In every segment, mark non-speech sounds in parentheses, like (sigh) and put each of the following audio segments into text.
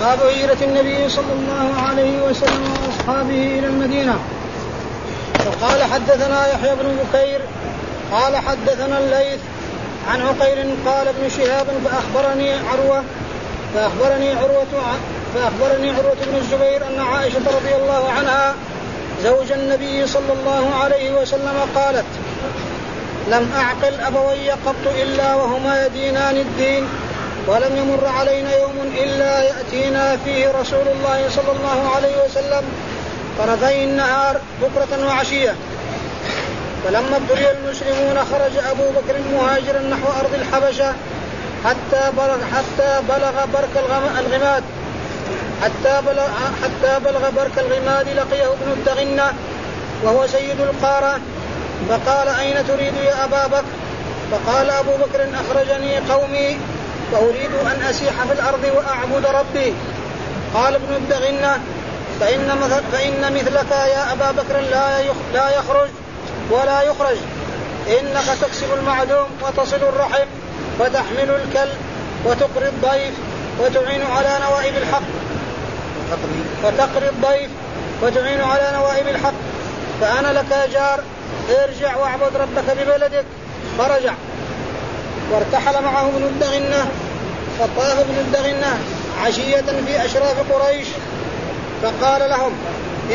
باب هجرة النبي صلى الله عليه وسلم وأصحابه إلى المدينة. وقال حدثنا يحيى بن بكير قال حدثنا الليث عن عقيل قال ابن شهاب فأخبرني عروة فأخبرني عروة فأخبرني عروة بن الزبير أن عائشة رضي الله عنها زوج النبي صلى الله عليه وسلم قالت لم أعقل أبوي قط إلا وهما يدينان الدين ولم يمر علينا يوم إلا يأتينا فيه رسول الله صلى الله عليه وسلم طرفي النهار بكرة وعشية. فلما ابتلي المسلمون خرج أبو بكر مهاجرا نحو أرض الحبشة حتى بلغ حتى بلغ برك الغماد. حتى بلغ حتى بلغ برك الغماد لقيه ابن الدغنة وهو سيد القارة. فقال أين تريد يا أبا بكر؟ فقال أبو بكر أخرجني قومي فأريد أن أسيح في الأرض وأعبد ربي. قال ابن الدغنة فإن, مثل فإن مثلك يا أبا بكر لا لا يخرج ولا يخرج. إنك تكسب المعدوم وتصل الرحم وتحمل الكل وتقري الضيف وتعين على نوائب الحق. وتقري الضيف وتعين على نوائب الحق. فأنا لك جار ارجع واعبد ربك ببلدك. فرجع. وارتحل معه ابن الدغنة فطاف ابن الدغنة عشية في أشراف قريش فقال لهم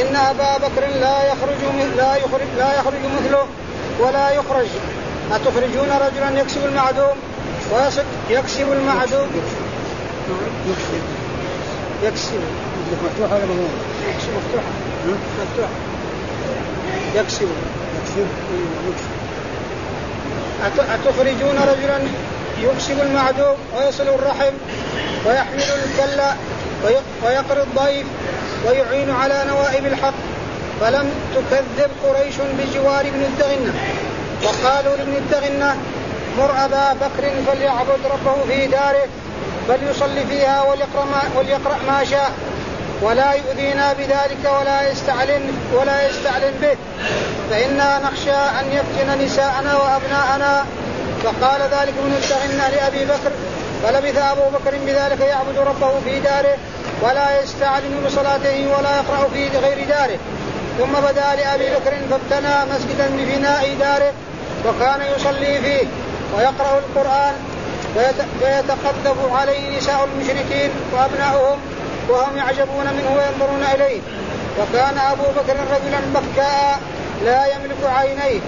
إن أبا بكر لا يخرج لا يخرج لا يخرج مثله ولا يخرج. أتخرجون رجلا يكسب المعدوم؟ ويصد يكسب المعدوم. يكسب. يكسب مفتوحة ولا مفتوحة؟ مفتوحة. يكسب. يكسب. أتخرجون رجلا يكسب المعدوم ويصل الرحم ويحمل الكلا ويقري الضيف ويعين على نوائب الحق فلم تكذب قريش بجوار ابن الدغنة وقالوا لابن الدغنة مر أبا بكر فليعبد ربه في داره فليصلي فيها وليقرأ ما, وليقرأ ما شاء. ولا يؤذينا بذلك ولا يستعلن ولا يستعلن به. فإنا نخشى أن يفتن نساءنا وأبناءنا. فقال ذلك ابن الدغنة لأبي بكر. فلبث أبو بكر بذلك يعبد ربه في داره ولا يستعلن بصلاته ولا يقرأ في غير داره. ثم بدا لأبي بكر فابتنى مسجدا بفناء داره وكان يصلي فيه ويقرأ القرآن فيتقذف عليه نساء المشركين وأبناؤهم وهم يعجبون منه وينظرون إليه. وكان أبو بكر رجلا بكاء لا يملك عينيه.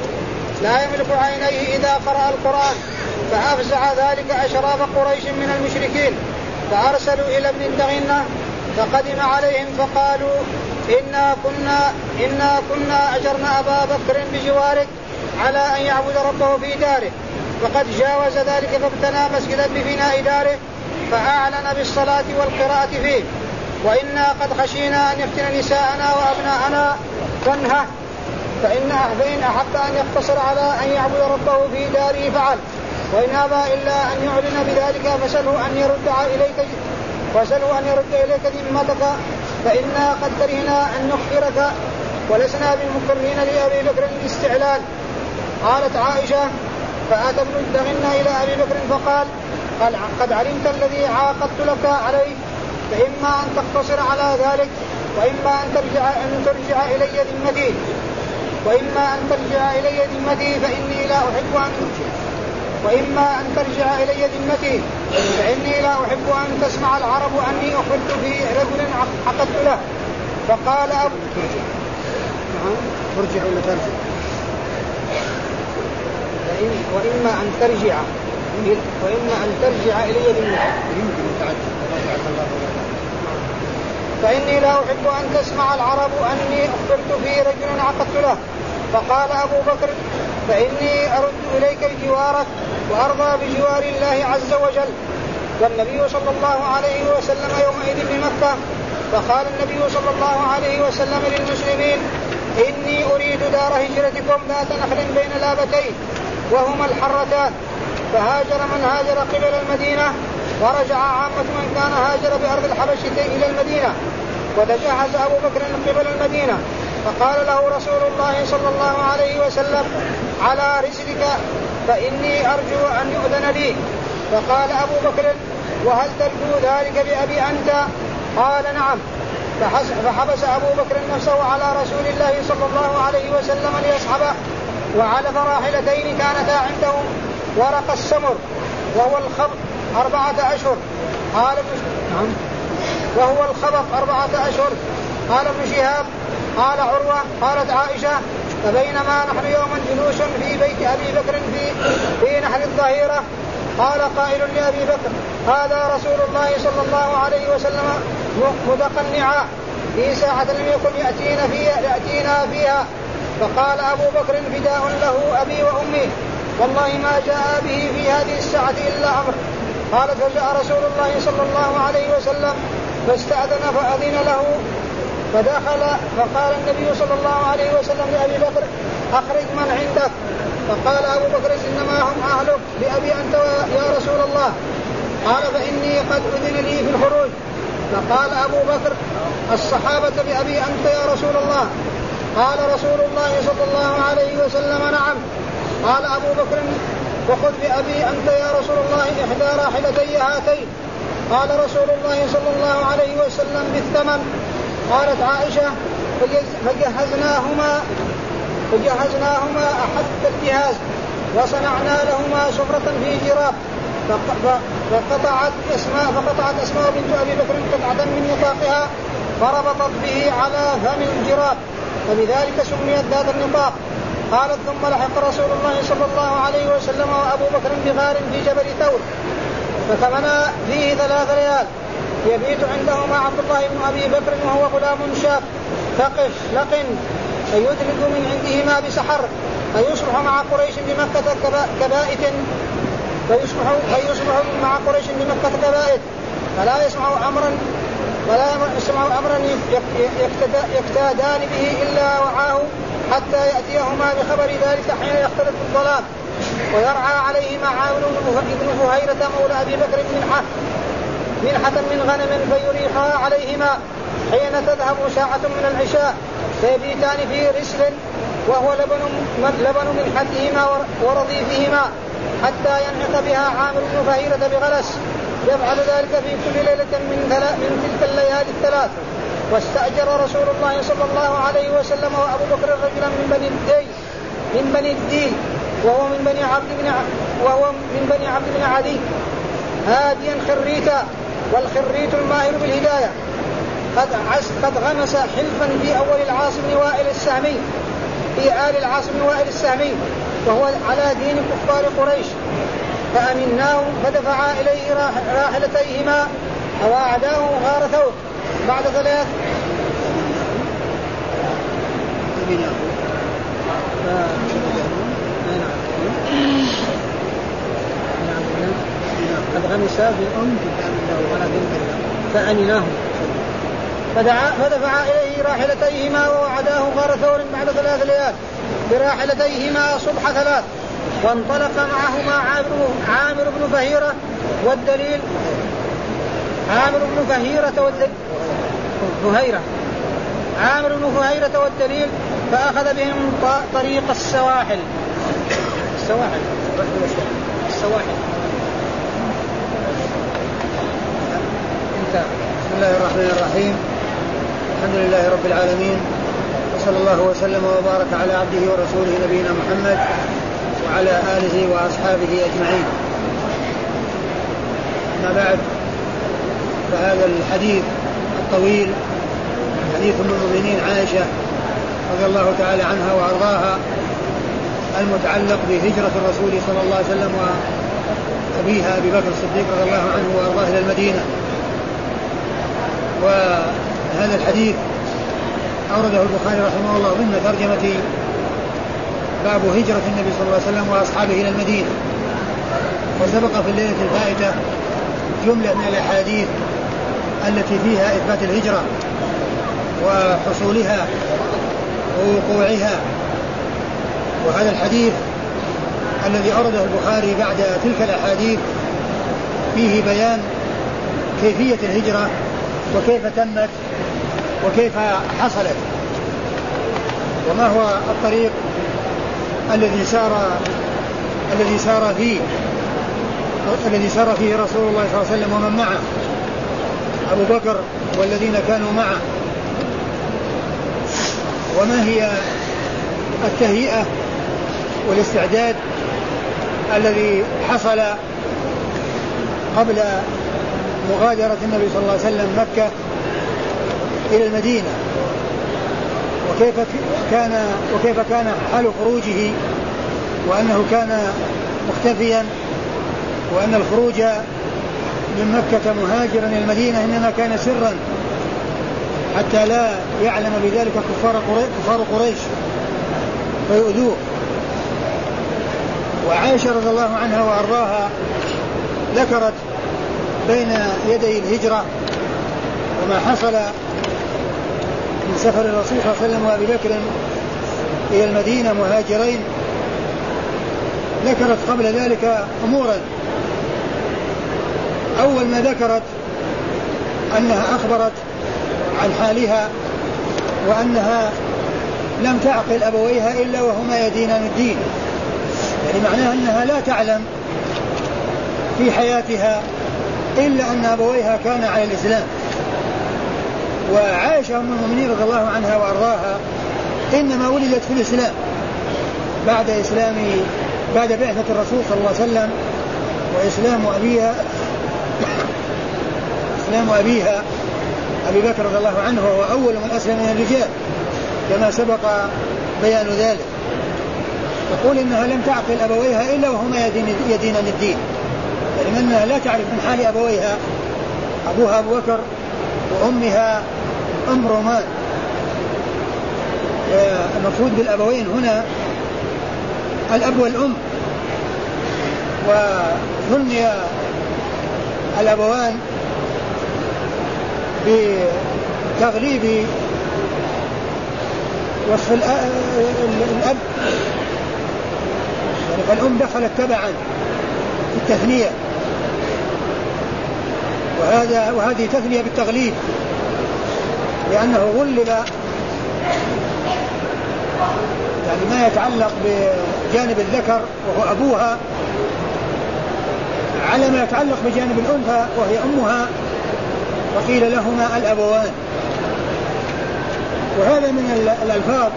لا يملك عينيه إذا قرأ القرآن. فأفزع ذلك أشراف قريش من المشركين. فأرسلوا إلى ابن الدغنة فقدم عليهم فقالوا إنا كنا إنا كنا أجرنا أبا بكر بجوارك على أن يعبد ربه في داره. وقد جاوز ذلك فابتنى مسجدا بفناء داره فأعلن بالصلاة والقراءة فيه. وإنا قد خشينا أن يفتن نساءنا وأبناءنا. فانهه. فإن فإن أحب أن يقتصر على أن يعبد ربه في داره فعل. وإن أبى إلا أن يعلن بذلك فسله أن يرد إليك فسله أن يرد إليك ذمتك. فإنا قد كرهنا أن نخبرك. ولسنا بالمكرهين لأبي بكر الاستعلان قالت عائشة فأتى ابن الدغن إلى أبي بكر فقال قال قد علمت الذي عاقدت لك عليه فإما أن تقتصر على ذلك وإما أن ترجع أن ترجع إلي ذمتي. وإما أن ترجع إلي ذمتي فإني لا أحب أن وإما أن ترجع إلي ذمتي فإني لا أحب أن تسمع العرب أني أخبرت في رجل عقدت له. فقال أبو ترجع ترجع ولا ترجع؟ وإما أن ترجع وإما أن ترجع إلي ذمتي. فإني لا أحب أن تسمع العرب أني أخبرت في رجل عقدت له. فقال أبو بكر فإني أرد إليك جوارك وأرضى بجوار الله عز وجل. والنبي صلى الله عليه وسلم يومئذ بمكة. فقال النبي صلى الله عليه وسلم للمسلمين إني أريد دار هجرتكم ذات نخل بين لابتين وهما الحرتان. فهاجر من هاجر قبل المدينة ورجع عامة من كان هاجر بأرض الحبشة إلى المدينة وتجهز أبو بكر قبل المدينة. فقال له رسول الله صلى الله عليه وسلم على رسلك فإني أرجو أن يؤذن لي. فقال أبو بكر وهل ترجو ذلك بأبي أنت؟ قال نعم. فحبس أبو بكر نفسه على رسول الله صلى الله عليه وسلم ليصحبه وعلف راحلتين كانتا عنده ورق السمر وهو الخبط أربعة أشهر. قال ابن نعم. وهو الخبط أربعة أشهر. قال ابن شهاب قال عروة قالت عائشة فبينما نحن يوما جلوس في بيت أبي بكر في في نحر الظهيرة قال قائل لأبي بكر هذا رسول الله صلى الله عليه وسلم متقنعا. في ساعة لم يكن يأتينا فيها يأتينا فيها. فقال أبو بكر فداء له أبي وأمي. والله ما جاء به في هذه الساعة إلا أمر. قالت فجاء رسول الله صلى الله عليه وسلم فاستأذن فأذن له فدخل فقال النبي صلى الله عليه وسلم لأبي بكر أخرج من عندك؟ فقال أبو بكر إنما هم أهلك بأبي أنت يا رسول الله. قال فإني قد أذن لي في الخروج. فقال أبو بكر الصحابة بأبي أنت يا رسول الله؟ قال رسول الله صلى الله عليه وسلم نعم. قال أبو بكر وخذ بأبي أنت يا رسول الله إحدى راحلتي هاتين. قال رسول الله صلى الله عليه وسلم بالثمن. قالت عائشة فجهزناهما فجهزناهما أحد الجهاز وصنعنا لهما سفرة في جراب فقطعت اسماء فقطعت أسماء بنت أبي بكر قطعة من نطاقها فربطت به على فم الجراب. فبذلك سميت ذات النطاق. قالت ثم لحق رسول الله صلى الله عليه وسلم وأبو بكر بغار في جبل ثور. فكمنا فيه ثلاث ليال. يبيت عندهما عبد الله بن أبي بكر وهو غلام شاب ثقف لقن. فيدرك من عندهما بسحر. فيصبح مع قريش بمكة كبائت. فيصبح فيصبح مع قريش بمكة كبائت. فلا يسمع أمرا ولا يسمع أمرا يقتادان به إلا وعاه. حتى يأتيهما بخبر ذلك حين يختلط الظلام ويرعى عليهما عامر بن فهيرة مولى أبي بكر منحة منحة من غنم فيريحها عليهما حين تذهب ساعة من العشاء. فيبيتان في رسل وهو لبن لبن منحتهما ورضيفهما حتى ينعق بها عامر بن فهيرة بغلس. يفعل ذلك في كل ليلة من, من تلك الليالي الثلاث. واستأجر رسول الله صلى الله عليه وسلم وأبو بكر رجلا من بني الدي من بني الديل وهو من بني عبد بن وهو من بني عبد بن عدي هاديا خريتا والخريت الماهر بالهداية. قد عس قد غمس حلفا في أول العاص بن وائل السهمي في آل العاص بن وائل السهمي وهو على دين كفار قريش. فأمناه فدفعا إليه راحلتيهما فواعداه غار ثور. بعد ثلاث قد غمس فأمناه فدعا فدفع إليه راحلتيهما ووعداه غار ثور بعد ثلاث ليال. براحلتيهما صبح ثلاث. وانطلق معهما عامر عامر بن فهيرة والدليل عامر بن فهيرة والدليل فهيرة. عامر بن فهيرة والدليل فأخذ بهم طريق السواحل. السواحل. السواحل. بسم الله الرحمن الرحيم. الحمد لله رب العالمين. وصلى الله وسلم وبارك على عبده ورسوله نبينا محمد وعلى آله وأصحابه أجمعين. أما بعد فهذا الحديث الطويل حديث أم المؤمنين عائشة رضي الله تعالى عنها وأرضاها المتعلق بهجرة الرسول صلى الله عليه وسلم وأبيها أبي بكر الصديق رضي الله عنه وأرضاه إلى المدينة. وهذا الحديث أورده البخاري رحمه الله ضمن ترجمة باب هجرة النبي صلى الله عليه وسلم وأصحابه إلى المدينة وسبق في الليلة الفائتة جملة من الأحاديث التي فيها إثبات الهجرة وحصولها ووقوعها. وهذا الحديث الذي أورده البخاري بعد تلك الأحاديث فيه بيان كيفية الهجرة وكيف تمت وكيف حصلت. وما هو الطريق الذي سار الذي سار فيه؟ الذي سار فيه رسول الله صلى الله عليه وسلم ومن معه. أبو بكر والذين كانوا معه. وما هي التهيئة والاستعداد الذي حصل قبل مغادرة النبي صلى الله عليه وسلم مكة إلى المدينة؟ وكيف كان وكيف كان حال خروجه؟ وأنه كان مختفيا؟ وأن الخروج من مكة مهاجرا إلى المدينة إنما كان سرا حتى لا يعلم بذلك كفار كفار قريش فيؤذوه. وعائشة رضي الله عنها وأرضاها ذكرت بين يدي الهجرة وما حصل من سفر الرسول صلى الله عليه وسلم وأبي بكر إلى المدينة مهاجرين ذكرت قبل ذلك أمورا. أول ما ذكرت أنها أخبرت عن حالها وأنها لم تعقل أبويها إلا وهما يدينان الدين. يعني معناها أنها لا تعلم في حياتها إلا أن أبويها كان على الإسلام. وعائشة أم المؤمنين رضي الله عنها وأرضاها إنما ولدت في الإسلام بعد إسلام بعد بعثة الرسول صلى الله عليه وسلم وإسلام أبيها إسلام أبيها أبي بكر رضي الله عنه وهو أول من أسلم من الرجال كما سبق بيان ذلك. تقول إنها لم تعقل أبويها إلا وهما يدين يدينان الدين. يعني أنها لا تعرف من حال أبويها أبوها أبو بكر وأمها أم رومان المقصود بالأبوين هنا الأب والأم. وثني الأبوان بتغليب وصف الأب. يعني فالأم دخلت تبعا في التثنية. وهذا وهذه تثنية بالتغليب لأنه غلب يعني ما يتعلق بجانب الذكر وهو أبوها. على ما يتعلق بجانب الأنثى وهي أمها وقيل لهما الأبوان. وهذا من الألفاظ.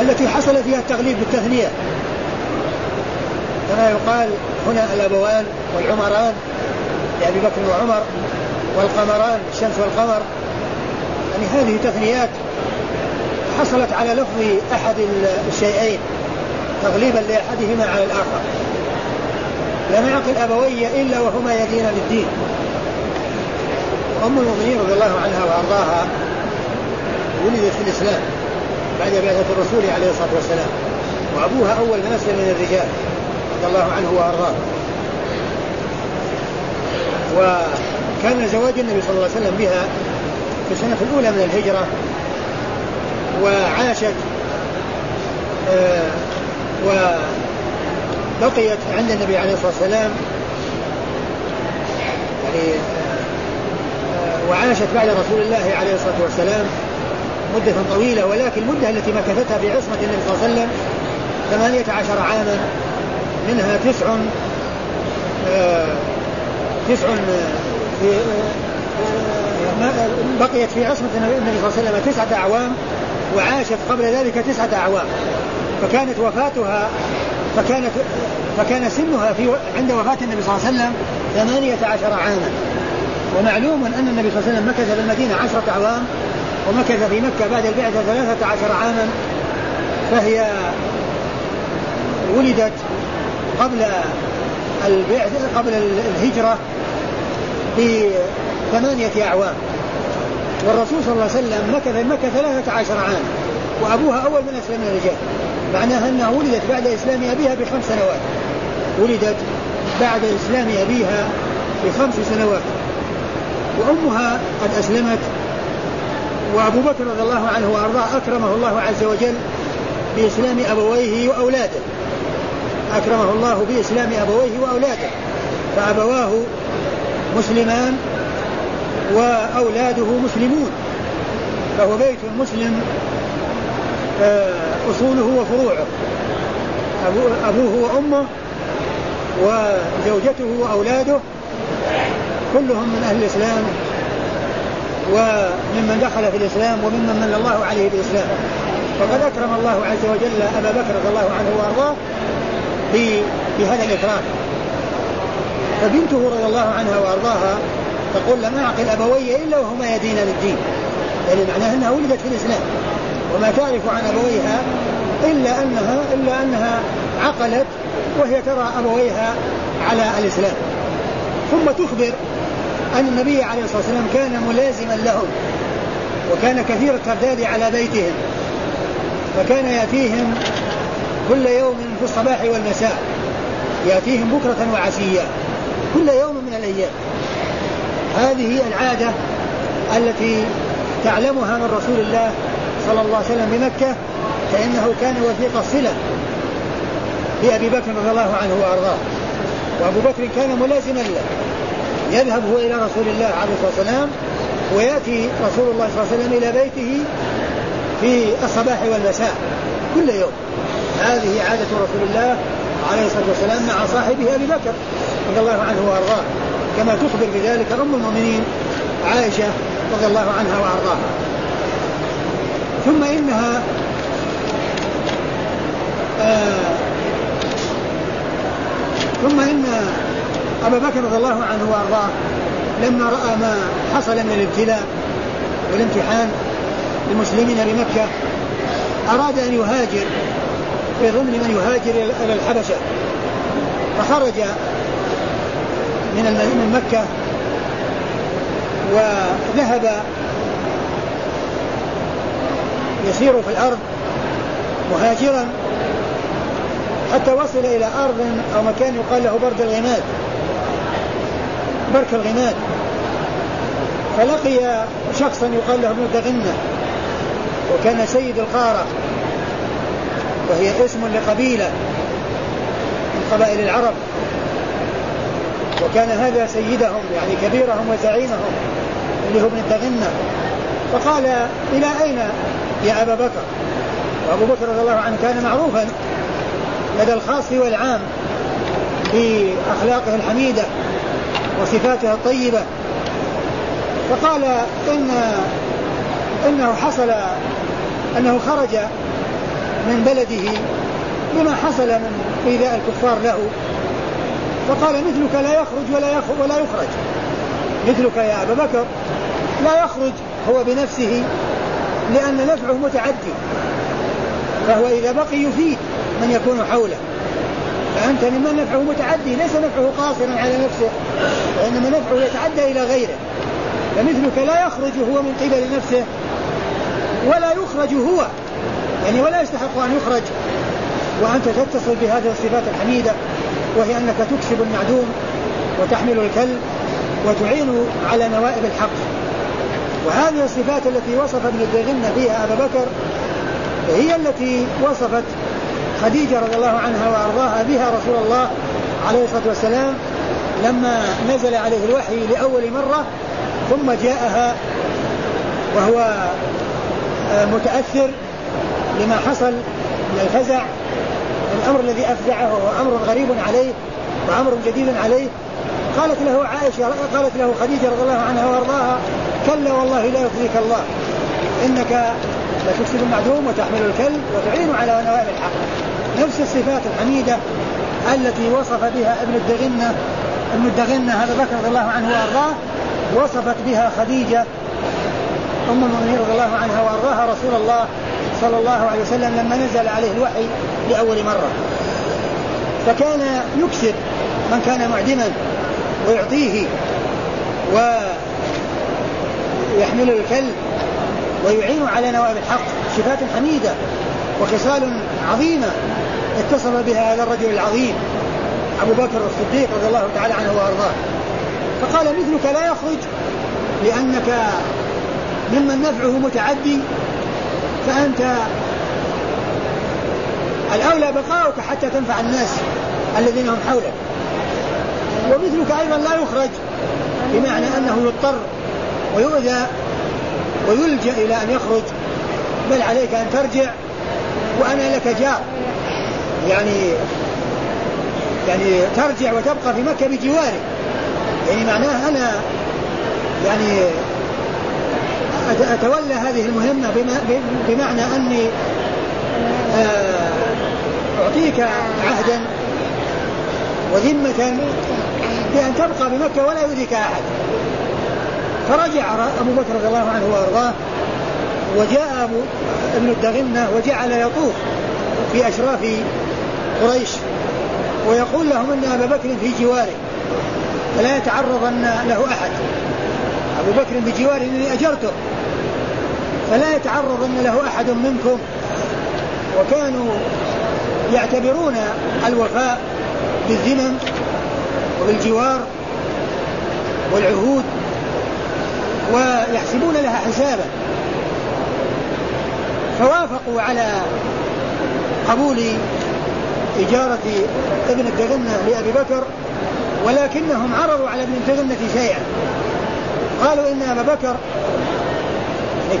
التي حصل فيها التغليب بالتثنية كما يقال هنا الأبوان والعمران لأبي بكر وعمر والقمران الشمس والقمر. يعني هذه تثنيات حصلت على لفظ أحد الشيئين تغليبا لأحدهما على الآخر. لم يعقل أبوي إلا وهما يدين للدين. أم المؤمنين رضي الله عنها وأرضاها ولدت في الإسلام بعد بعثة الرسول عليه الصلاة والسلام وأبوها أول من أسلم من الرجال. رضي الله عنه وأرضاه. وكان زواج النبي صلى الله عليه وسلم بها في السنة الأولى من الهجرة. وعاشت آه وبقيت عند النبي عليه الصلاة والسلام. يعني آه وعاشت بعد رسول الله عليه الصلاة والسلام مدة طويلة ولكن المدة التي مكثتها في عصمة النبي صلى الله عليه وسلم ثمانية عشر عاما. منها تسع آه تسع في بقيت في عصمة النبي صلى الله عليه وسلم تسعة أعوام وعاشت قبل ذلك تسعة أعوام. فكانت وفاتها فكانت فكان سنها في عند وفاة النبي صلى الله عليه وسلم ثمانية عشر عاما. ومعلوم أن النبي صلى الله عليه وسلم مكث في المدينة عشرة أعوام ومكث في مكة بعد البعثة ثلاثة عشر عاما فهي ولدت قبل البعثة قبل الهجرة بثمانية أعوام. والرسول صلى الله عليه وسلم مكث مكة ثلاثة عشر عاما وأبوها أول من أسلم الرجال معناها أنها ولدت بعد إسلام أبيها بخمس سنوات. ولدت بعد إسلام أبيها بخمس سنوات. وأمها قد أسلمت وأبو بكر رضي الله عنه وأرضاه أكرمه الله عز وجل بإسلام أبويه وأولاده. أكرمه الله بإسلام أبويه وأولاده فأبواه مسلمان وأولاده مسلمون فهو بيت مسلم آه، أصوله وفروعه أبوه وأمه وزوجته وأولاده كلهم من أهل الإسلام وممن دخل في الإسلام وممن من الله عليه بالإسلام. وقد أكرم الله عز وجل أبا بكر رضي الله عنه وأرضاه بهذا الإكرام فبنته رضي الله عنها وأرضاها تقول لم أعقل أبوي إلا وهما يدينان الدين. يعني معناه أنها ولدت في الإسلام. وما تعرف عن أبويها إلا أنها إلا أنها عقلت وهي ترى أبويها على الإسلام. ثم تخبر أن النبي عليه الصلاة والسلام كان ملازما لهم وكان كثير الترداد على بيتهم. فكان يأتيهم كل يوم في الصباح والمساء. يأتيهم بكرة وعشية. كل يوم من الأيام. هذه العادة التي تعلمها من رسول الله صلى الله عليه وسلم بمكة فإنه كان وثيق الصلة بأبي بكر رضي الله عنه وأرضاه. وأبو بكر كان ملازما له. يذهب هو إلى رسول الله عليه الصلاة والسلام ويأتي رسول الله صلى الله عليه وسلم إلى بيته في الصباح والمساء. كل يوم. هذه عادة رسول الله عليه الصلاة والسلام مع صاحبه أبي بكر رضي الله عنه وأرضاه. كما تخبر بذلك أم المؤمنين عائشة رضي الله عنها وأرضاها. ثم إنها آه ثم إن أبا بكر رضي الله عنه وأرضاه لما رأى ما حصل من الابتلاء والامتحان للمسلمين بمكة أراد أن يهاجر في ضمن من يهاجر إلى الحبشة. فخرج من من مكة وذهب يسير في الأرض مهاجرا حتى وصل إلى أرض أو مكان يقال له برد الغماد برك الغماد. فلقي شخصا يقال له ابن دغنة وكان سيد القارة. وهي اسم لقبيلة من قبائل العرب. وكان هذا سيدهم يعني كبيرهم وزعيمهم اللي هو ابن الدغنة فقال إلى أين يا أبا بكر؟ وأبو بكر رضي الله عنه كان معروفا لدى الخاص والعام بأخلاقه الحميدة وصفاته الطيبة. فقال إن إنه حصل أنه خرج من بلده بما حصل من إيذاء الكفار له. فقال مثلك لا يخرج ولا يخرج ولا يخرج. مثلك يا أبا بكر لا يخرج هو بنفسه لأن نفعه متعدي. فهو إذا بقي يفيد من يكون حوله. فأنت ممن نفعه متعدي ليس نفعه قاصرا على نفسه وإنما نفعه يتعدى إلى غيره. فمثلك لا يخرج هو من قبل نفسه ولا يخرج هو. يعني ولا يستحق أن يخرج. وأنت تتصل بهذه الصفات الحميدة وهي أنك تكسب المعدوم وتحمل الكلب وتعين على نوائب الحق. وهذه الصفات التي وصف ابن الدغنة فيها أبا بكر هي التي وصفت خديجة رضي الله عنها وأرضاها بها رسول الله عليه الصلاة والسلام لما نزل عليه الوحي لأول مرة ثم جاءها وهو متأثر لما حصل من الفزع الأمر الذي أفزعه هو أمر غريب عليه وأمر جديد عليه. قالت له عائشة قالت له خديجة رضي الله عنها وأرضاها كلا والله لا يخزيك الله إنك لتكسب المعدوم وتحمل الكلب وتعين على نوائب الحق. نفس الصفات الحميدة التي وصف بها ابن الدغنة ابن الدغنة هذا بكر رضي الله عنه وأرضاه وصفت بها خديجة أم المؤمنين رضي الله عنها وأرضاها رسول الله صلى الله عليه وسلم لما نزل عليه الوحي لأول مرة. فكان يكسب من كان معدما ويعطيه ويحمل الكلب ويعين على نوائب الحق صفات حميدة وخصال عظيمة اتصل بها هذا الرجل العظيم أبو بكر الصديق رضي الله تعالى عنه وأرضاه. فقال مثلك لا يخرج لأنك ممن نفعه متعدي فأنت الأولى بقاؤك حتى تنفع الناس الذين هم حولك. ومثلك أيضا لا يخرج بمعنى أنه يضطر ويؤذى ويلجأ إلى أن يخرج. بل عليك أن ترجع وأنا لك جار. يعني يعني ترجع وتبقى في مكة بجواري يعني معناه أنا يعني أتولى هذه المهمة بمعنى أني آه، أعطيك عهدا وذمة بأن تبقى بمكة ولا يؤذيك أحد. فرجع أبو بكر رضي الله عنه وأرضاه وجاء أبو ابن الدغنة وجعل يطوف في أشراف قريش ويقول لهم أن أبا بكر في جواره فلا يتعرضن له أحد. أبو بكر بجواره الذي أجرته. فلا يتعرضن له أحد منكم. وكانوا يعتبرون الوفاء بالذمم وبالجوار والعهود ويحسبون لها حسابا. فوافقوا على قبول إجارة ابن الدغنة لأبي بكر ولكنهم عرضوا على ابن الدغنة شيئا. قالوا إن أبا بكر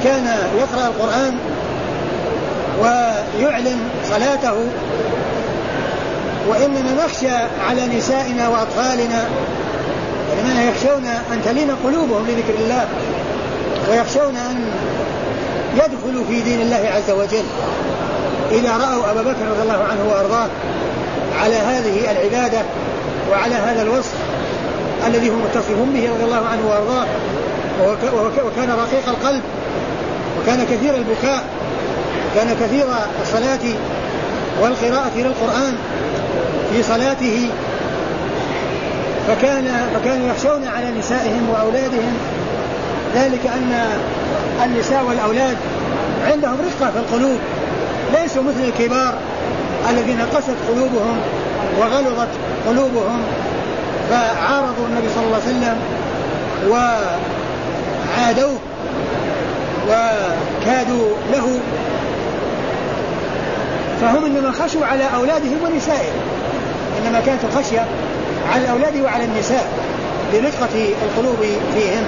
كان يقرأ القرآن ويعلن صلاته وإننا نخشى على نسائنا وأطفالنا لأننا يخشون أن تلين قلوبهم لذكر الله ويخشون أن يدخلوا في دين الله عز وجل. إذا رأوا أبا بكر رضي الله عنه وأرضاه على هذه العبادة وعلى هذا الوصف الذي هو متصف به رضي الله عنه وأرضاه وكان رقيق القلب وكان كثير البكاء وكان كثير الصلاة والقراءة للقرآن في صلاته فكان فكانوا يخشون على نسائهم وأولادهم. ذلك أن النساء والأولاد عندهم رقة في القلوب ليسوا مثل الكبار الذين قست قلوبهم وغلظت قلوبهم فعارضوا النبي صلى الله عليه وسلم وعادوه. وكادوا له فهم إنما خشوا على أولادهم ونسائهم. إنما كانت الخشية على الأولاد وعلى النساء لرقه القلوب فيهم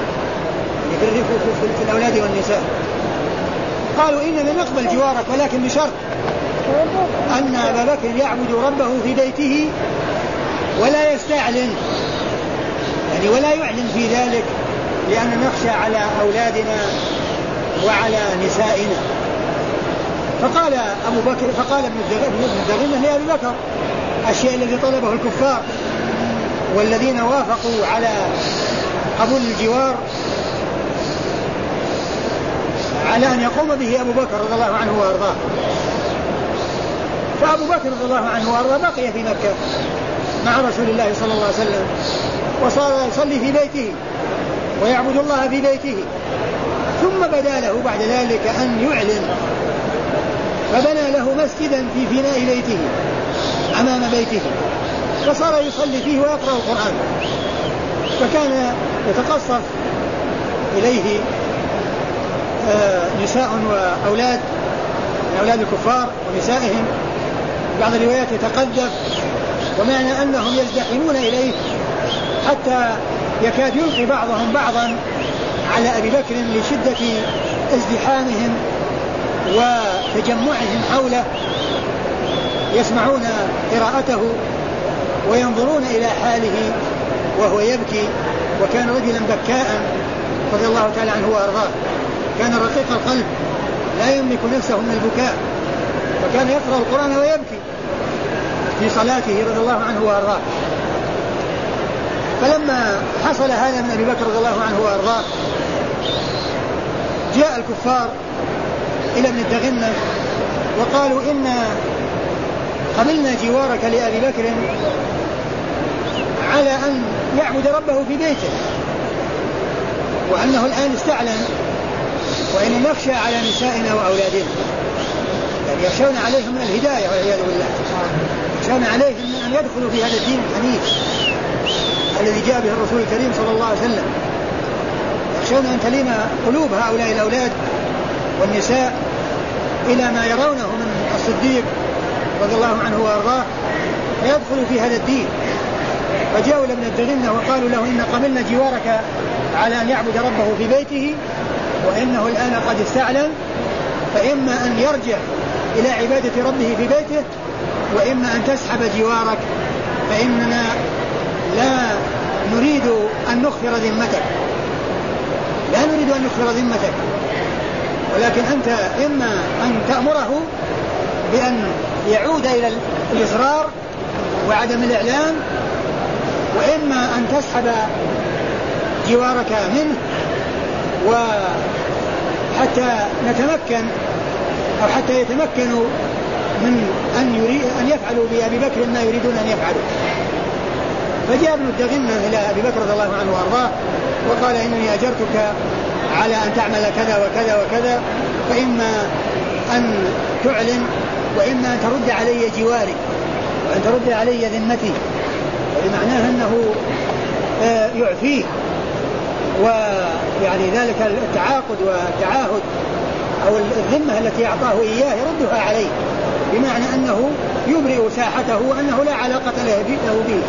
في, الأولاد والنساء. قالوا اننا نقبل جوارك ولكن بشرط أن أبا بكر يعبد ربه في بيته ولا يستعلن يعني ولا يعلن في ذلك لأن نخشى على أولادنا وعلى نسائنا. فقال أبو بكر فقال ابن الدغنة لأبي بكر الشيء الذي طلبه الكفار والذين وافقوا على قبول الجوار على أن يقوم به أبو بكر رضي الله عنه وأرضاه. فأبو بكر رضي الله عنه وأرضاه بقي في مكة مع رسول الله صلى الله عليه وسلم وصار يصلي في بيته ويعبد الله في بيته. ثم بدا له بعد ذلك أن يعلن. فبنى له مسجدا في فناء بيته أمام بيته فصار يصلي فيه ويقرأ القرآن. فكان يتقصف إليه آه، نساء وأولاد من أولاد الكفار ونسائهم. بعض الروايات يتقذف ومعنى أنهم يزدحمون إليه حتى يكاد يلقي بعضهم بعضا. على أبي بكر لشدة ازدحامهم وتجمعهم حوله يسمعون قراءته وينظرون إلى حاله وهو يبكي وكان رجلا بكاء رضي الله تعالى عنه وأرضاه. كان رقيق القلب لا يملك نفسه من البكاء وكان يقرأ القرآن ويبكي في صلاته رضي الله عنه وأرضاه. فلما حصل هذا من أبي بكر رضي الله عنه وأرضاه جاء الكفار إلى ابن الدغنة وقالوا إن قبلنا جوارك لأبي بكر على أن يعبد ربه في بيته وأنه الآن استعلن وإن نخشى على نسائنا وأولادنا. يعني يخشون عليهم من الهداية والعياذ بالله. يخشون عليهم من أن يدخلوا في هذا الدين الحنيف. الذي جاء به الرسول الكريم صلى الله عليه وسلم. يخشون أن تلين قلوب هؤلاء الأولاد والنساء إلى ما يرونه من الصديق رضي الله عنه وأرضاه فيدخلوا في هذا الدين. فجاءوا لابن الدغنة وقالوا له إن قبلنا جوارك على أن يعبد ربه في بيته وإنه الآن قد استعلن فإما أن يرجع إلى عبادة ربه في بيته وإما أن تسحب جوارك فإننا لا نريد أن نخفر ذمتك. لا نريد أن نخفر ذمتك. ولكن أنت إما أن تأمره بأن يعود إلى الإصرار وعدم الإعلان وإما أن تسحب جوارك منه وحتى نتمكن أو حتى يتمكنوا من أن يريد أن يفعلوا بأبي بكر ما يريدون أن يفعلوا. فجاء ابن الدغنة إلى أبي بكر رضي الله عنه وأرضاه وقال إني أجرتك على أن تعمل كذا وكذا وكذا فإما أن تعلن وإما أن ترد علي جواري وأن ترد علي ذمتي وبمعناه أنه آه، يعفيه ويعني ذلك التعاقد والتعاهد أو الذمة التي أعطاه إياه يردها عليه بمعنى أنه يبرئ ساحته وأنه لا علاقة له به.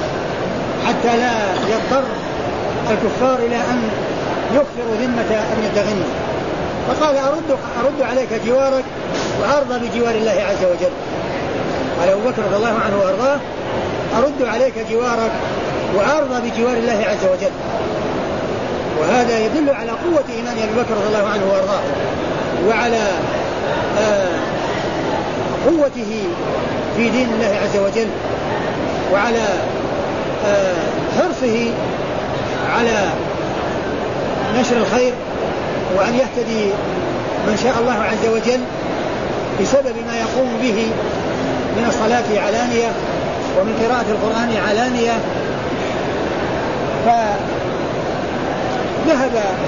حتى لا يضطر الكفار إلى أن يكثروا ذمة ابن الدغني. فقال أرد أرد عليك جوارك وأرضى بجوار الله عز وجل. قال أبو بكر رضي الله عنه وأرضاه أرد عليك جوارك وأرضى بجوار الله عز وجل. وهذا يدل على قوة إيمان أبي بكر رضي الله عنه وأرضاه. وعلى آه قوته في دين الله عز وجل. وعلى حرصه على نشر الخير وأن يهتدي من شاء الله عز وجل بسبب ما يقوم به من الصلاة علانية ومن قراءة القرآن علانية. فذهب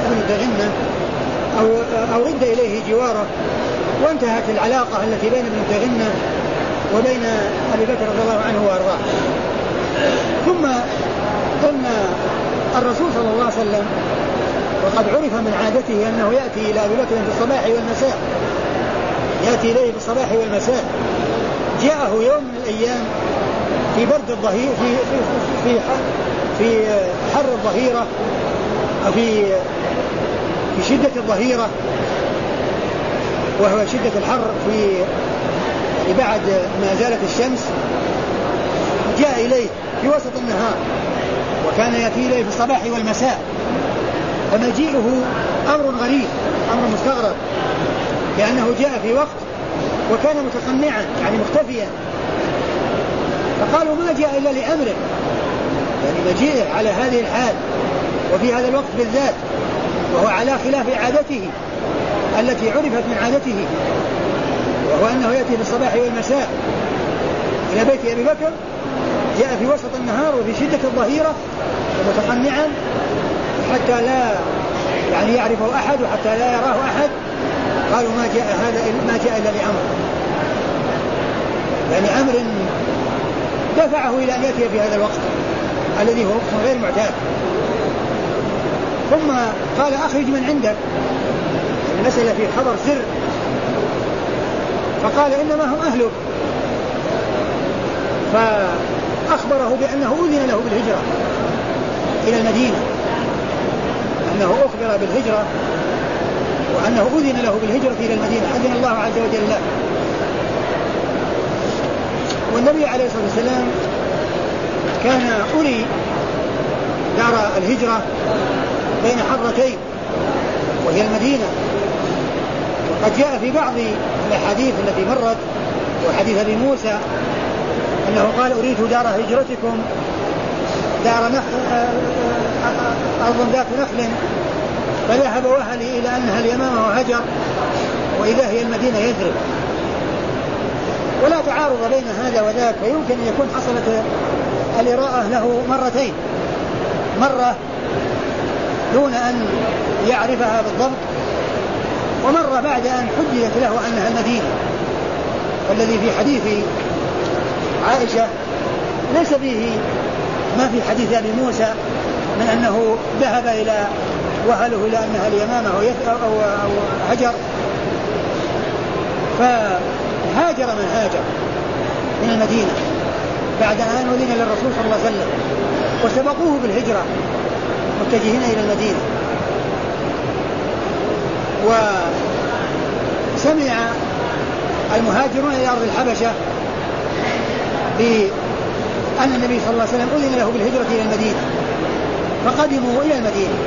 ابن الدغنة أو أو رد إليه جواره وانتهت العلاقة التي بين ابن الدغنة وبين أبي بكر رضي الله عنه وأرضاه. ثم أن الرسول صلى الله عليه وسلم وقد عرف من عادته أنه يأتي إلى أبي بكر في الصباح والمساء. يأتي إليه في الصباح والمساء. جاءه يوم من الأيام في برد الظهير في في في, في حر الظهيرة أو في في شدة الظهيرة وهو شدة الحر في بعد ما زالت الشمس. جاء إليه في وسط النهار وكان يأتي إليه في الصباح والمساء. فمجيئه أمر غريب أمر مستغرب لأنه جاء في وقت وكان متقنعا يعني مختفيا. فقالوا ما جاء إلا لأمره. يعني مجيئه على هذه الحال وفي هذا الوقت بالذات وهو على خلاف عادته التي عرفت من عادته وهو أنه يأتي في الصباح والمساء إلى بيت أبي بكر جاء في وسط النهار وفي شدة الظهيرة متقنعا حتى لا يعني يعرفه أحد وحتى لا يراه أحد. قالوا ما جاء هذا ما جاء إلا لأمر. يعني أمر دفعه إلى أن يأتي في هذا الوقت الذي هو وقت غير معتاد. ثم قال أخرج من عندك. المسألة في خبر سر. فقال إنما هم أهلك. فأخبره بأنه أذن له بالهجرة إلى المدينة. أنه أخبر بالهجرة وأنه أذن له بالهجرة إلى المدينة. أذن الله عز وجل له. والنبي عليه الصلاة والسلام كان أري دار الهجرة بين حرتين وهي المدينة. وقد جاء في بعض الأحاديث التي مرت وحديث أبي موسى أنه قال أريد دار هجرتكم دار نخل أرض ذات نخل فذهب أهلي إلى أنها اليمامة وهجر وإذا هي المدينة يثرب ولا تعارض بين هذا وذاك فيمكن أن يكون حصلت الإراءة له مرتين. مرة دون أن يعرفها بالضبط ومرة بعد أن حددت له أنها المدينة. والذي في حديث عائشة ليس فيه ما في حديث أبي موسى من أنه ذهب إلى وهله إلى أنها اليمامة أو, أو, أو هجر. فهاجر من هاجر من المدينة بعد أن أذن للرسول صلى الله عليه وسلم وسبقوه بالهجرة متجهين إلى المدينة. وسمع المهاجرون إلى أرض الحبشة بأن النبي صلى الله عليه وسلم أذن له بالهجرة إلى المدينة. فقدموا إلى المدينة.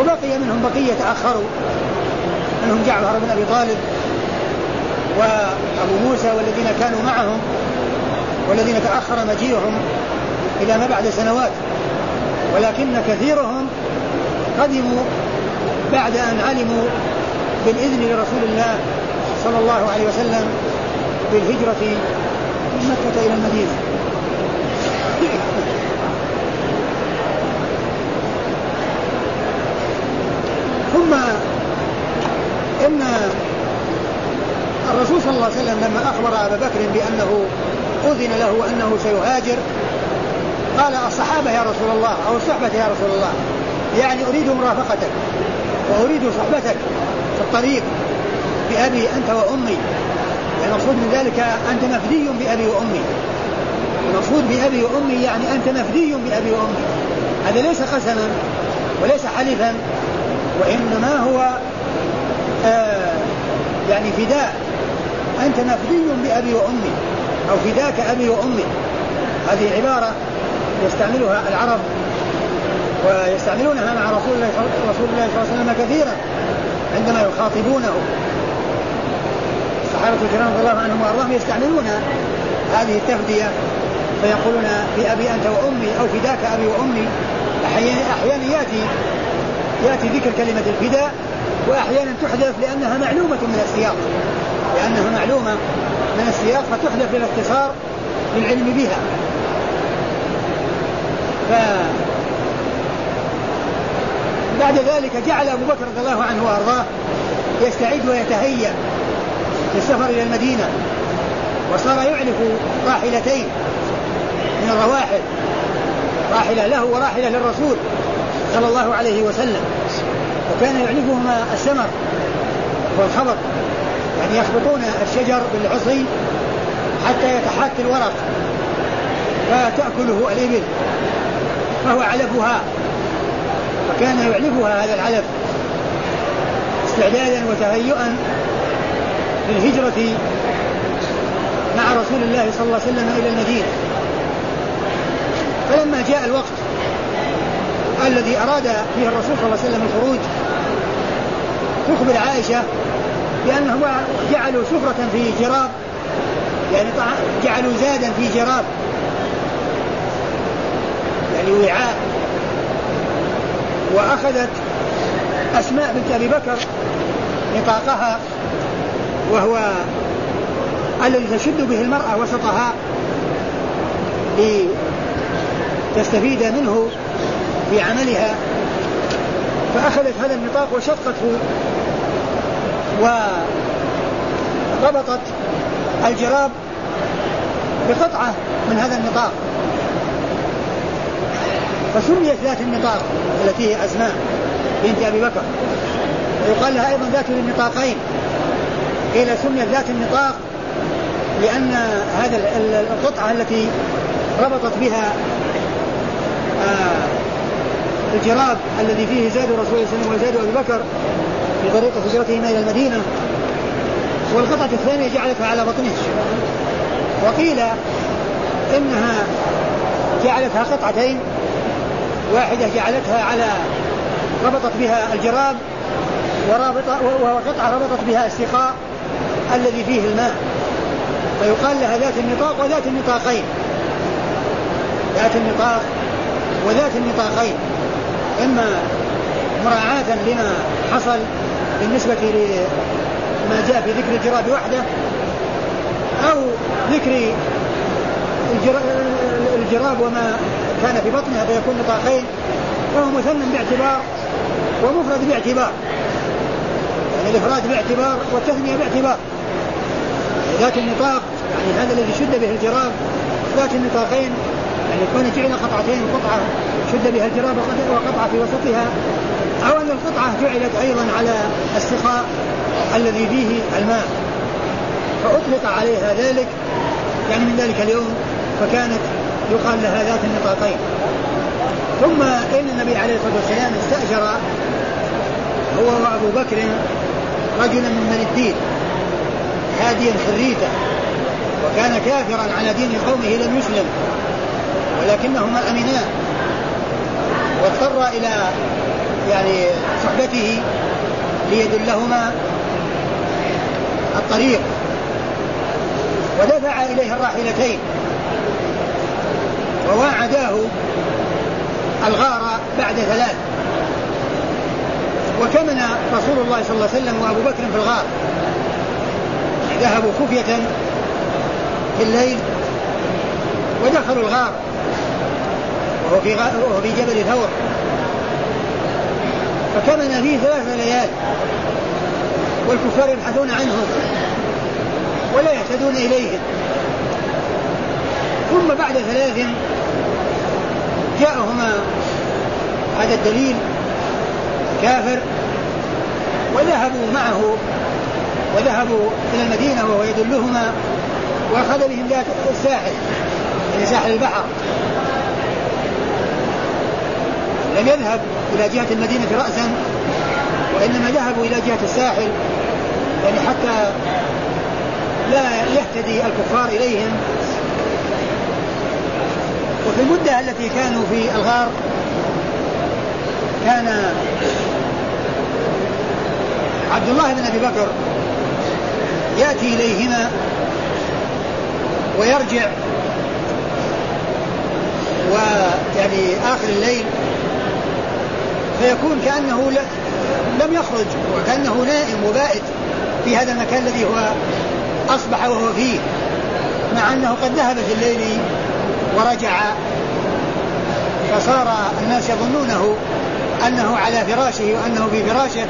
وبقي منهم بقية تأخروا منهم جعفر بن أبي طالب وأبو موسى والذين كانوا معهم والذين تأخر مجيئهم إلى ما بعد سنوات. ولكن كثيرهم قدموا بعد أن علموا بالإذن لرسول الله صلى الله عليه وسلم بالهجرة من مكة إلى المدينة. ثم إن الرسول صلى الله عليه وسلم لما أخبر أبا بكر بأنه أذن له وأنه سيهاجر قال الصحابة يا رسول الله أو الصحبة يا رسول الله يعني أريد مرافقتك وأريد صحبتك في الطريق بأبي أنت وأمي. المقصود من ذلك أنت مفدي بأبي وأمي. المقصود بأبي وأمي يعني أنت مفدي بأبي وأمي. هذا ليس قسما وليس حلفا وإنما هو آه يعني فداء. أنت مفدي بأبي وأمي أو فداك أبي وأمي. هذه عبارة يستعملها العرب ويستعملونها مع رسول الله رسول الله صلى الله عليه وسلم كثيرا عندما يخاطبونه. الصحابة الكرام رضي الله عنهم وأرضاهم يستعملون هذه التفدية فيقولون بأبي أنت وأمي أو فداك أبي وأمي أحيانا أحيانا يأتي يأتي ذكر كلمة الفداء وأحيانا تحذف لأنها معلومة من السياق. لأنها معلومة من السياق فتحذف للاختصار للعلم بها. ف بعد ذلك جعل أبو بكر رضي الله عنه وأرضاه يستعد ويتهيأ للسفر إلى المدينة وصار يعلف راحلتين من الرواحل راحلة له وراحلة للرسول صلى الله عليه وسلم وكان يعلفهما السمر والخبر يعني يخبطون الشجر بالعصي حتى يتحات الورق فتأكله الإبل فهو علفها فكان يعلفها هذا العلف استعدادا وتهيئا للهجرة مع رسول الله صلى الله عليه وسلم إلى المدينة. فلما جاء الوقت الذي أراد فيه الرسول صلى الله عليه وسلم الخروج تخبر عائشة بأنهم جعلوا سفرة في جراب يعني جعلوا زادا في جراب يعني وعاء. وأخذت أسماء بنت أبي بكر نطاقها وهو الذي تشد به المرأة وسطها لتستفيد منه في عملها. فأخذت هذا النطاق وشقته وربطت الجراب بقطعة من هذا النطاق. فسميت ذات النطاق التي هي أسماء بنت أبي بكر. ويقال لها أيضا ذات النطاقين قيل سميت ذات النطاق لأن هذا القطعة التي ربطت بها آه، الجراب الذي فيه زاد رسول الله صلى الله عليه وسلم وزاد أبي بكر في طريق هجرتهما إلى المدينة. والقطعة الثانية جعلتها على بطنه. وقيل إنها جعلتها قطعتين واحدة جعلتها على ربطت بها الجراب ورابط وقطعة ربطت بها السقاء. الذي فيه الماء. فيقال لها ذات النطاق وذات النطاقين. ذات النطاق وذات النطاقين. إما مراعاة لما حصل بالنسبة لما جاء في ذكر الجراب وحده أو ذكر الجراب وما كان في بطنها فيكون نطاقين وهو مثنى باعتبار ومفرد باعتبار. يعني الإفراد باعتبار والتثنية باعتبار. ذات النطاق يعني هذا الذي شد به الجراب ذات النطاقين يعني كون جعل قطعتين قطعة شد بها الجراب وقطعة في وسطها أو أن القطعة جعلت أيضا على السقاء الذي فيه الماء. فأطلق عليها ذلك يعني من ذلك اليوم فكانت يقال لها ذات النطاقين. ثم إن النبي عليه الصلاة والسلام استأجر هو وأبو بكر رجلا من الدين. هاديا خريتا وكان كافرا على دين قومه لم يسلم ولكنهما أمنا واضطر إلى يعني صحبته ليدلهما الطريق ودفع إليه الراحلتين وواعداه الغار بعد ثلاث. وكمن رسول الله صلى الله عليه وسلم وأبو بكر في الغار. ذهبوا خفية في الليل ودخلوا الغار. وهو في وهو في جبل ثور فكمن فيه ثلاث ليال. والكفار يبحثون عنهم ولا يهتدون إليهم. ثم بعد ثلاث جاءهما هذا الدليل كافر وذهبوا معه وذهبوا إلى المدينة وهو يدلهما وأخذ بهم ذات الساحل يعني ساحل البحر. لم يذهب إلى جهة المدينة رأسا وإنما ذهبوا إلى جهة الساحل يعني حتى لا يهتدي الكفار إليهم. وفي المدة التي كانوا في الغار كان عبد الله بن أبي بكر يأتي إليهما ويرجع ويعني آخر الليل فيكون كأنه لم يخرج وكأنه نائم وبائت في هذا المكان الذي هو أصبح وهو فيه مع أنه قد ذهب في الليل ورجع. فصار الناس يظنونه أنه على فراشه وأنه في فراشه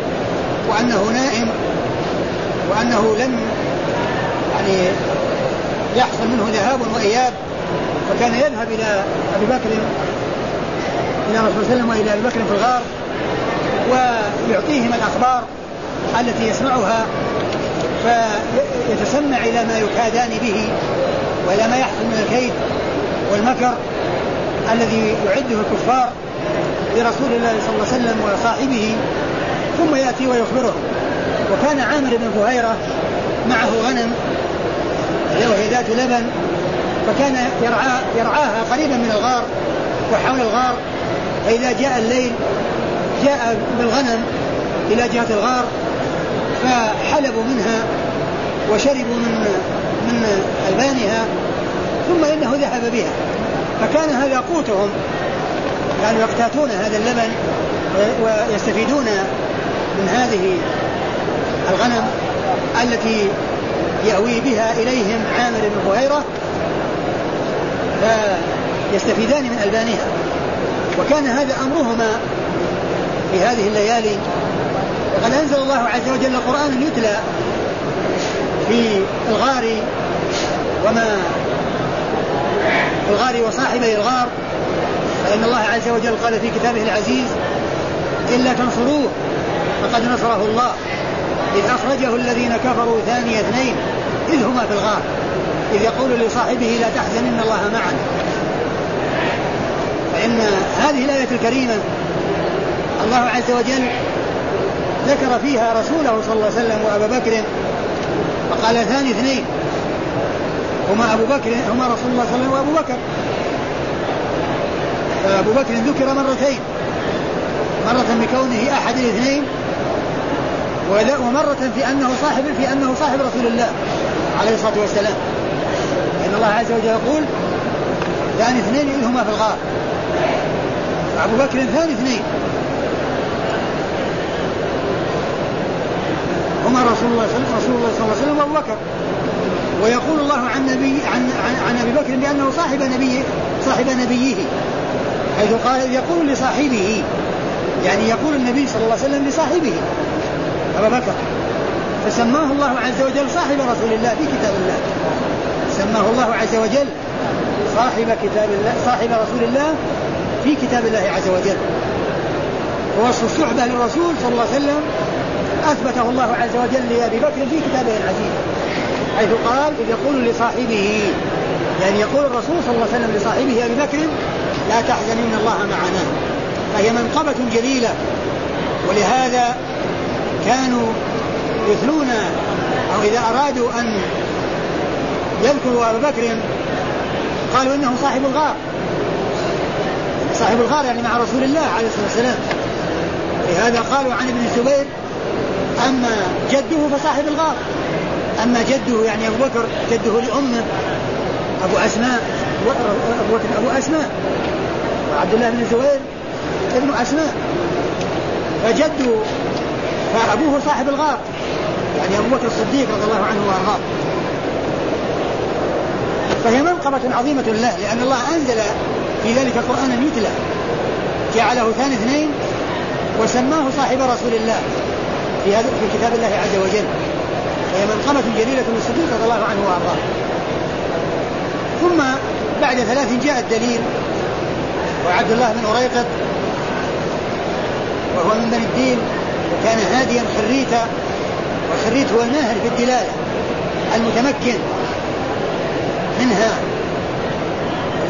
وأنه نائم. وأنه لم يعني يحصل منه ذهاب وإياب فكان يذهب إلى أبي بكر إلى الرسول صلى الله عليه وسلم وإلى أبي بكر في الغار ويعطيهم الأخبار التي يسمعها فيتسمع إلى ما يكادان به وإلى ما يحصل من الكيد والمكر الذي يعده الكفار لرسول الله صلى الله عليه وسلم وصاحبه ثم يأتي ويخبره. وكان عامر بن فهيرة معه غنم وهي ذات لبن فكان يرعى يرعاها قريبا من الغار وحول الغار فإذا جاء الليل جاء بالغنم إلى جهة الغار فحلبوا منها وشربوا من من ألبانها ثم إنه ذهب بها. فكان هذا قوتهم كانوا يقتاتون هذا اللبن ويستفيدون من هذه الغنم التي يأوي بها إليهم عامر بن فهيرة فيستفيدان من ألبانها. وكان هذا أمرهما في هذه الليالي. وقد أنزل الله عز وجل قرآن يتلى في الغار وما في الغار وصاحبي الغار فإن الله عز وجل قال في كتابه العزيز إلا تنصروه فقد نصره الله. إذ أخرجه الذين كفروا ثاني اثنين إذ هما في الغار إذ يقول لصاحبه لا تحزن إن الله معنا. فإن هذه الآية الكريمة الله عز وجل ذكر فيها رسوله صلى الله عليه وسلم وأبا بكر فقال ثاني اثنين هما أبو بكر هما رسول الله صلى الله عليه وسلم وأبو بكر. فأبو بكر ذكر مرتين مرة بكونه أحد الاثنين ومرة في أنه صاحب في أنه صاحب رسول الله عليه الصلاة والسلام. إن الله عز وجل يقول ثاني اثنين إذ هما في الغار. أبو بكر ثاني اثنين. هما رسول الله رسول الله صلى الله عليه وسلم وأبو بكر. ويقول الله عن نبي عن عن, عن أبي بكر بأنه صاحب نبيه صاحب نبيه. حيث قال يقول لصاحبه يعني يقول النبي صلى الله عليه وسلم لصاحبه. أبا بكر. فسماه الله عز وجل صاحب رسول الله في كتاب الله. سماه الله عز وجل صاحب كتاب الله صاحب رسول الله في كتاب الله عز وجل. ووصف الصحبة للرسول صلى الله عليه وسلم أثبته الله عز وجل لأبي بكر في كتابه العزيز. حيث قال إذ يقول لصاحبه يعني يقول الرسول صلى الله عليه وسلم لصاحبه أبي بكر لا تحزن إن الله معنا. فهي منقبة جليلة. ولهذا كانوا يثنون أو إذا أرادوا أن يذكروا أبا بكر قالوا إنه صاحب الغار. صاحب الغار يعني مع رسول الله عليه الصلاة والسلام. لهذا قالوا عن ابن الزبير أما جده فصاحب الغار. أما جده يعني أبو بكر جده لأمه أبو أسماء أبو بكر أبو أسماء وعبد الله بن الزبير ابن أسماء. فجده فأبوه صاحب الغار. يعني أبو بكر الصديق رضي الله عنه وأرضاه. فهي منقبة عظيمة له لأن الله أنزل في ذلك قرآنا يتلى جعله ثاني اثنين وسماه صاحب رسول الله في هذا في كتاب الله عز وجل. وهي منقمة جليلة للصديق رضي الله عنه وأرضاه. ثم بعد ثلاث جاء الدليل وعبد الله بن أريقط وهو من بني الدين وكان هاديا خريتا والخريت هو الماهر في الدلالة المتمكن منها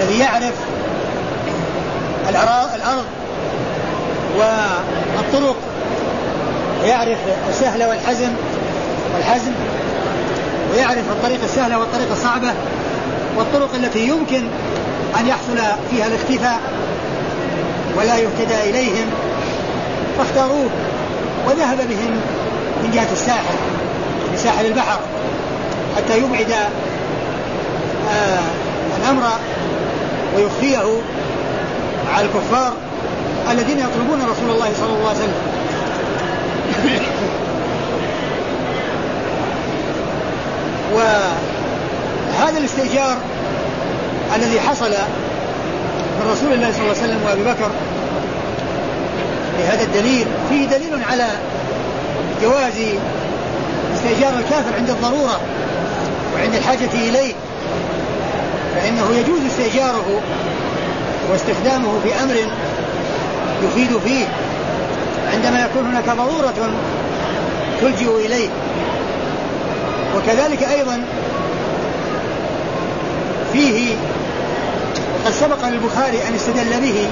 الذي يعرف الأرض والطرق ويعرف السهل والحزم والحزم ويعرف الطريق السهلة والطريق الصعبة والطرق التي يمكن أن يحصل فيها الاختفاء ولا يهتدى إليهم. فاختاروه. وذهب بهم من جهة الساحل لساحل البحر حتى يبعد آه الأمر ويخفيه على الكفار الذين يطلبون رسول الله صلى الله عليه وسلم. (coughs) وهذا الاستئجار الذي حصل من رسول الله صلى الله عليه وسلم وأبي بكر لهذا الدليل. فيه دليل على جواز استئجار الكافر عند الضرورة وعند الحاجة إليه فإنه يجوز استئجاره واستخدامه في أمر يفيد فيه عندما يكون هناك ضرورة تلجئ إليه. وكذلك أيضا فيه وقد سبق للبخاري أن استدل به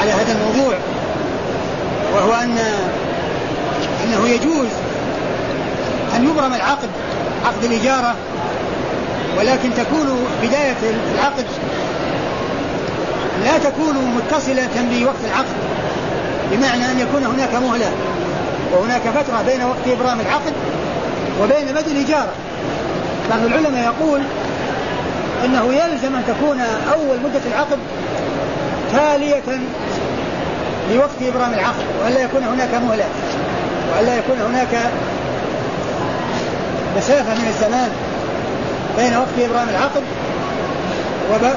على هذا الموضوع وهو أن أنه يجوز أن يبرم العقد عقد الإجارة ولكن تكون بداية العقد لا تكون متصلة بوقت العقد بمعنى أن يكون هناك مهلة وهناك فترة بين وقت إبرام العقد وبين بدء الإجارة. بعض العلماء يقول أنه يلزم أن تكون أول مدة العقد تالية لوقت إبرام العقد وألا يكون هناك مهلة وألا يكون هناك مسافة من الزمان بين وقت إبرام العقد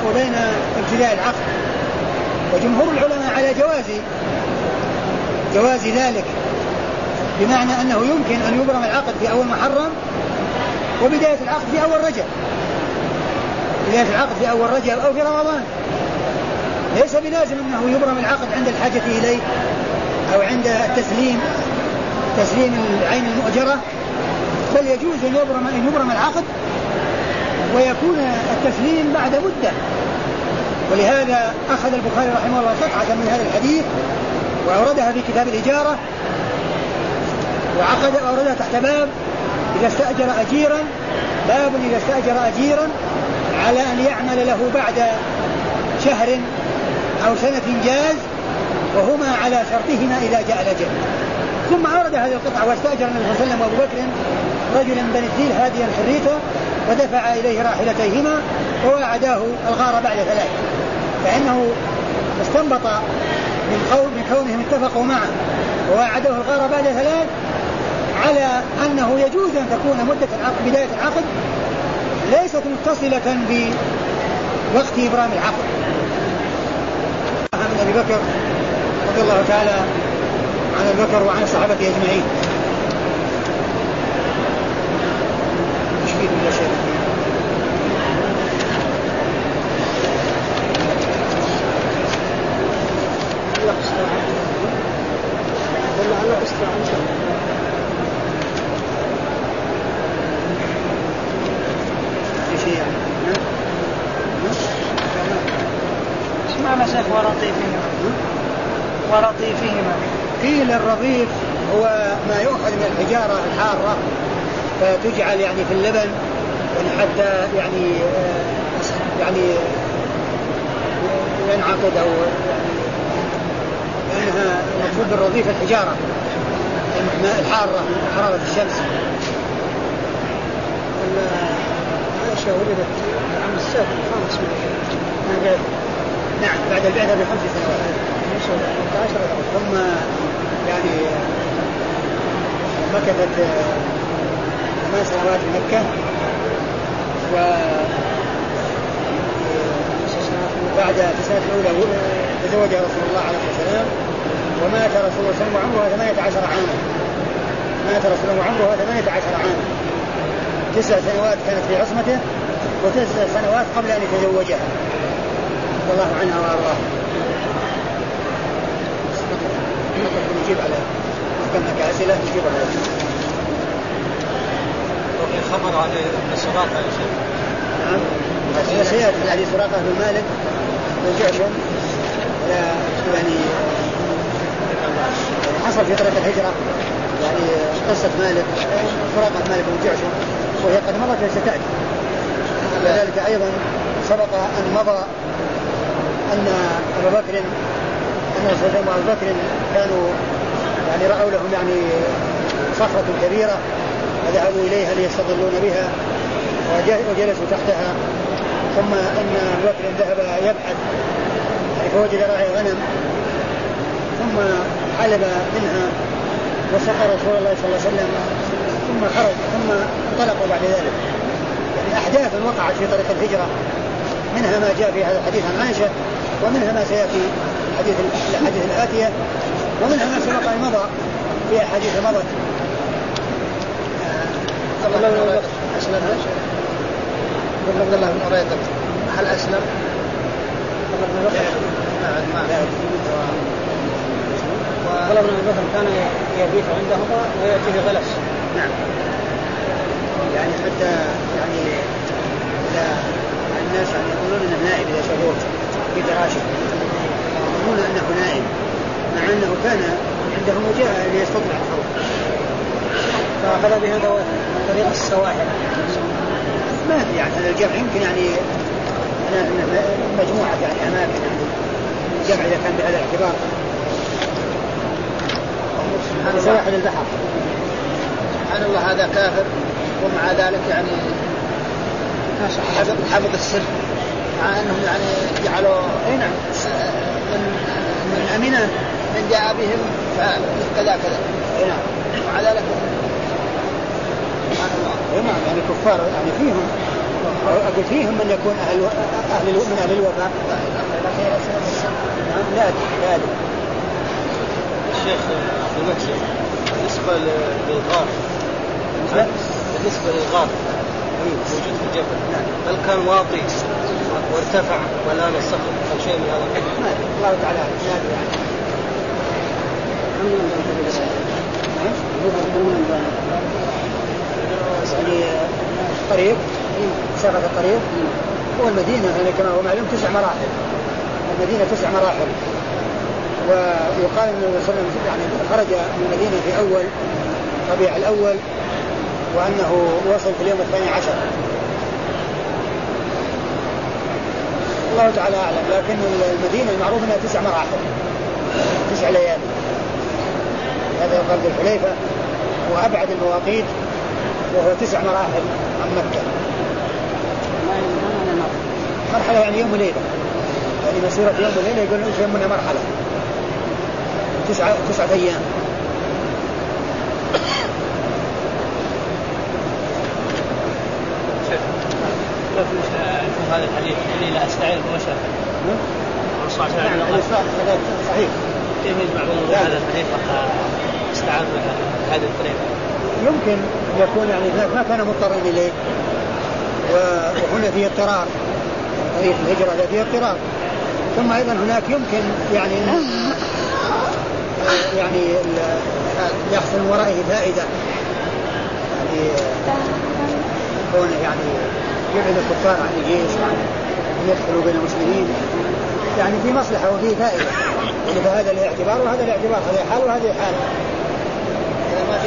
وبين ابتداء العقد وجمهور العلماء على جواز جواز ذلك بمعنى أنه يمكن أن يبرم العقد في أول محرم وبداية العقد في أول رجب. بداية العقد في أول رجب أو في رمضان. ليس بلازم أنه يبرم العقد عند الحاجة إليه أو عند التسليم تسليم العين المؤجرة. بل يجوز أن يبرم أن يبرم العقد ويكون التسليم بعد مدة. ولهذا أخذ البخاري رحمه الله قطعة من هذا الحديث وأوردها في كتاب الإجارة وعقد أوردها تحت باب إذا استأجر أجيرا باب إذا استأجر أجيرا على أن يعمل له بعد شهر أو سنة جاز وهما على شرطهما إذا جاء الأجل ثم أورد هذه القطعة واستأجر النبي صلى الله عليه وسلم وأبو بكر رجلا بني الدين هاديا حريته ودفع إليه راحلتيهما وواعداه الغار بعد ثلاث فإنه استنبط من, قول من كونهم اتفقوا معه وواعده الغار بعد ثلاث على أنه يجوز أن تكون مدة العقد بداية العقد ليست متصلة بوقت إبرام العقد. أبي بكر رضي الله تعالى عن أبي بكر وعن الصحابة أجمعين إيش فيه ولا شيء دل على استراحة معنى شيخ ولطيفهما ولطيفهما قيل الرضيف هو ما يؤخذ من الحجارة الحارة فتجعل يعني في اللبن يعني حتى يعني آه، يعني ينعقد أو يعني لأنها المقصود بالرضيف الحجارة الحارة حرارة الشمس. عائشة ولدت عام السابع الخامس من نعم بعد البعثة بخمس سنوات. ثم يعني مكثت سنوات في مكة. و بعد السنة الأولى تزوجها رسول الله عليه الصلاة والسلام. ومات رسول الله صلى الله عليه وسلم وعمرها 18 عاما. مات رسول الله وعمرها 18 عاما. تسع سنوات كانت في عصمته وتسع سنوات قبل أن يتزوجها. رضي الله عنها وأرضاها. نجيب على كم أسئلة نجيب وفي خبر عن الصلاة يا شيخ. نعم سيأتي في حديث سراقة بن مالك. وجعشم يعني حصل في طريق الهجرة. يعني قصة مالك سراقة مالك بن جعشم وهي قد مضت وستأتي وذلك أيضا سبق أن مضى أن أبا بكر الرسول صلى الله بكر كانوا يعني رأوا لهم يعني صخرة كبيرة. فذهبوا إليها ليستظلون بها وجلسوا تحتها. ثم أن ابو بكر ذهب يبحث فوجد راعي غنم ثم حلب منها وسقى رسول الله صلى الله عليه وسلم. ثم خرج ثم انطلقوا بعد ذلك. يعني أحداث وقعت في طريق الهجرة. منها ما جاء في هذا الحديث عن عائشة ومنها ما سيأتي الحديث الأحاديث الآتية ومنها ما سبق مضى في أحاديث مضت. اسلم عبد الله بن أريد هل ما وعبد الله بن بكر كان يبيت عندهما وياتي بغلس نعم يعني حتى يعني اذا الناس يعني يقولون أنه نائب اذا شافوه في فراشه يقولون انه نائب مع انه كان عندهم وجاء ليستطلع الخوف. فأخذ بهذا طريق السواحل. ما أدري يعني هذا الجمع يمكن يعني مجموعة يعني أماكن يعني. الجمع إذا كان بهذا الاعتبار. سواحل البحر. سبحان الله هذا كافر ومع ذلك يعني حفظ حفظ السر مع أنهم يعني جعلوا أي نعم. من من أمنة من جاء بهم كذا كذا. أي نعم. ومع ذلك نعم يعني كفار يعني فيهم. أقول فيهم من يكون أهل أهل من أهل الوفاء. نعم لا لا الشيخ بالنسبة للغار. بالنسبة؟ للغار. موجود في الجبل نعم. هل كان واطي وارتفع ولا الصخر أو شيء من هذا؟ ما الله تعالى ما أدري يعني. طريق مسافة الطريق. والمدينة يعني كما هو معلوم تسع مراحل. المدينة تسع مراحل. ويقال إن النبي صلى الله عليه وسلم يعني خرج من المدينة في أول ربيع الأول وأنه وصل في اليوم الثاني عشر. الله تعالى أعلم. لكن المدينة المعروف أنها تسع مراحل. تسع ليالي. هذا يقال ذو الحليفة وأبعد المواقيت. وهو تسع مراحل عن مكة. مرحلة يعني يوم وليلة. يعني مسيرة يوم وليلة يقول يسمونها مرحلة. تسعة تسعة أيام. هذا الحديث اني لا أستعير عليه وسلم صحيح. كيف يجمع بين هذا الحديث؟ استعان بهذه الطريقة؟ يمكن يكون يعني هناك ما كان مضطرا إليه. وهنا فيه اضطرار. طريق الهجرة هذا فيه اضطرار. ثم أيضا هناك يمكن يعني (laughs) يعني يحصل من ورائه فائدة. يعني كونه يعني يبعد الكفار عن الجيش وعن أن يدخلوا بين المسلمين. يعني في مصلحة وفي فائدة. يعني فهذا الاعتبار وهذا الاعتبار هذا حال وهذا حال. ما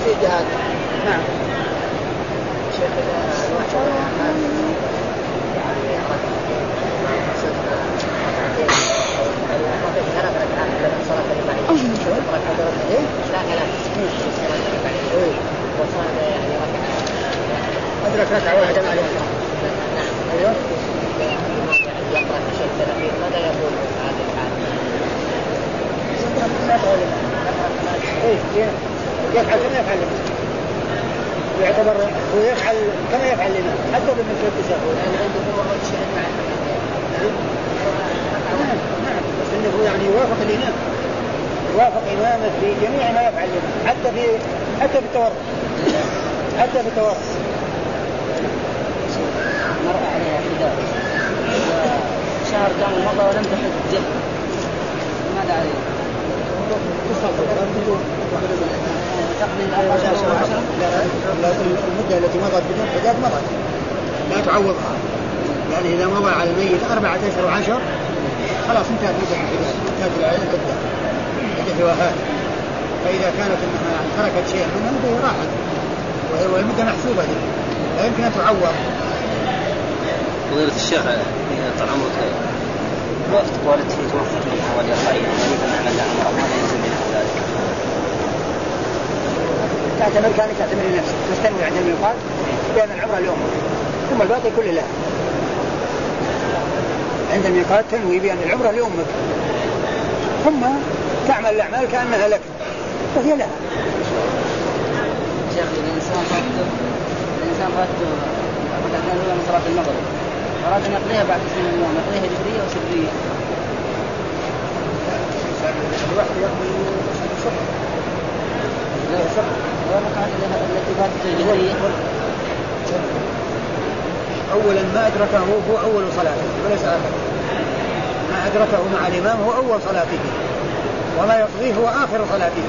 في جهاد. نعم. شيخ أدرك ركعة واحدة الإمام نعم أيوه. ماذا يقول هذه الحالة؟ يفعل كما يفعل الإمام يعتبر هو يفعل كما يفعل الإمام حتى بالنسبة للتشهد يعني عندكم والله تشهد مع نعم نعم. بس إنه يعني يوافق الإمام. يوافق إمامه في جميع ما يفعل الامام حتى في حتى في التورط. حتى في التورط. مرأة عليها حداد شهر كان مضى ولم تحج. ماذا المدة التي مضت بدون حداد مضت لا تعوضها. يعني إذا مضى على الميت أربعة أشهر وعشر خلاص انتهت مدة الحداد انتهت العدة عدة وفاة فإذا كانت أنها تركت شيئا منها المدة راحت. والمدة محسوبة. دي لا يمكن أن تعوض. فضيلة الشيخ طال عمرك وقت والدتي توفت من حوالي 40 يوم أن نعمل لها عمرة ماذا يلزم منها ذلك؟ تعتمر كانك تعتمر لنفسك تستنوي عند الميقات بأن العمرة لأمك ثم الباقي كله لها عند الميقات تنوي بأن العمرة لأمك. ثم تعمل الأعمال كأنها لك. وهي لها. شيخ الإنسان فاته الإنسان من صلاة المغرب. أراد أن يقضيها بعد اثنين أيام يقضيها جبرية أو سرية؟ الواحد يقضي فاتت جبرية. اولا ما أدركه هو أول صلاته وليس آخر. ما أدركه مع الإمام هو أول صلاته. وما يقضيه هو آخر صلاته.